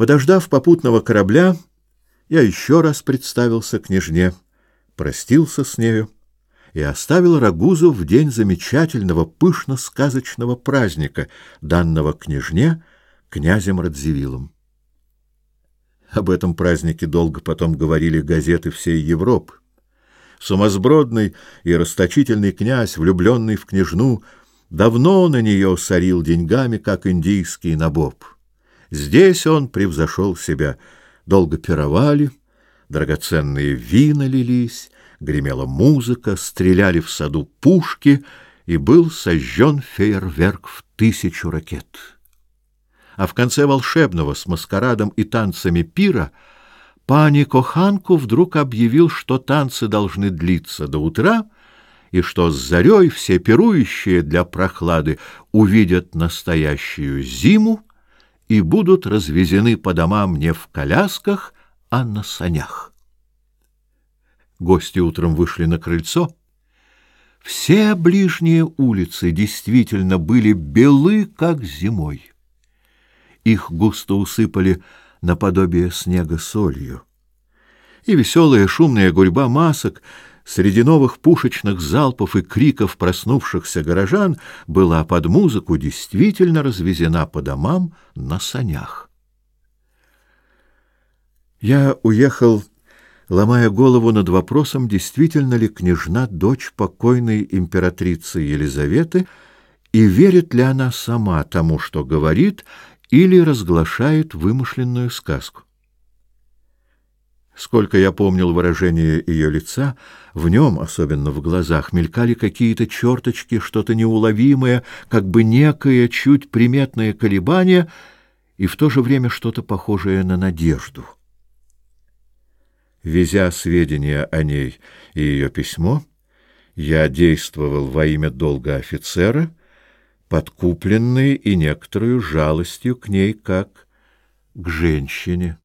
Подождав попутного корабля, я еще раз представился княжне, простился с нею и оставил Рагузу в день замечательного пышно-сказочного праздника, данного княжне князем Радзивиллом. Об этом празднике долго потом говорили газеты всей Европы. Сумасбродный и расточительный князь, влюбленный в княжну, давно на нее сорил деньгами, как индийский набоб. Здесь он превзошел себя. Долго пировали, драгоценные вина лились, гремела музыка, стреляли в саду пушки, и был сожжен фейерверк в тысячу ракет. А в конце волшебного с маскарадом и танцами пира пани Коханку вдруг объявил, что танцы должны длиться до утра, и что с зарей все пирующие для прохлады увидят настоящую зиму, и будут развезены по домам не в колясках, а на санях. Гости утром вышли на крыльцо. Все ближние улицы действительно были белы, как зимой. Их густо усыпали наподобие снега солью. И веселая шумная гурьба масок — Среди новых пушечных залпов и криков проснувшихся горожан была под музыку действительно развезена по домам на санях. Я уехал, ломая голову над вопросом, действительно ли княжна дочь покойной императрицы Елизаветы, и верит ли она сама тому, что говорит, или разглашает вымышленную сказку. Сколько я помнил выражение ее лица, в нем, особенно в глазах, мелькали какие-то черточки, что-то неуловимое, как бы некое, чуть приметное колебание и в то же время что-то похожее на надежду. Везя сведения о ней и ее письмо, я действовал во имя долга офицера, подкупленный и некоторую жалостью к ней как к женщине.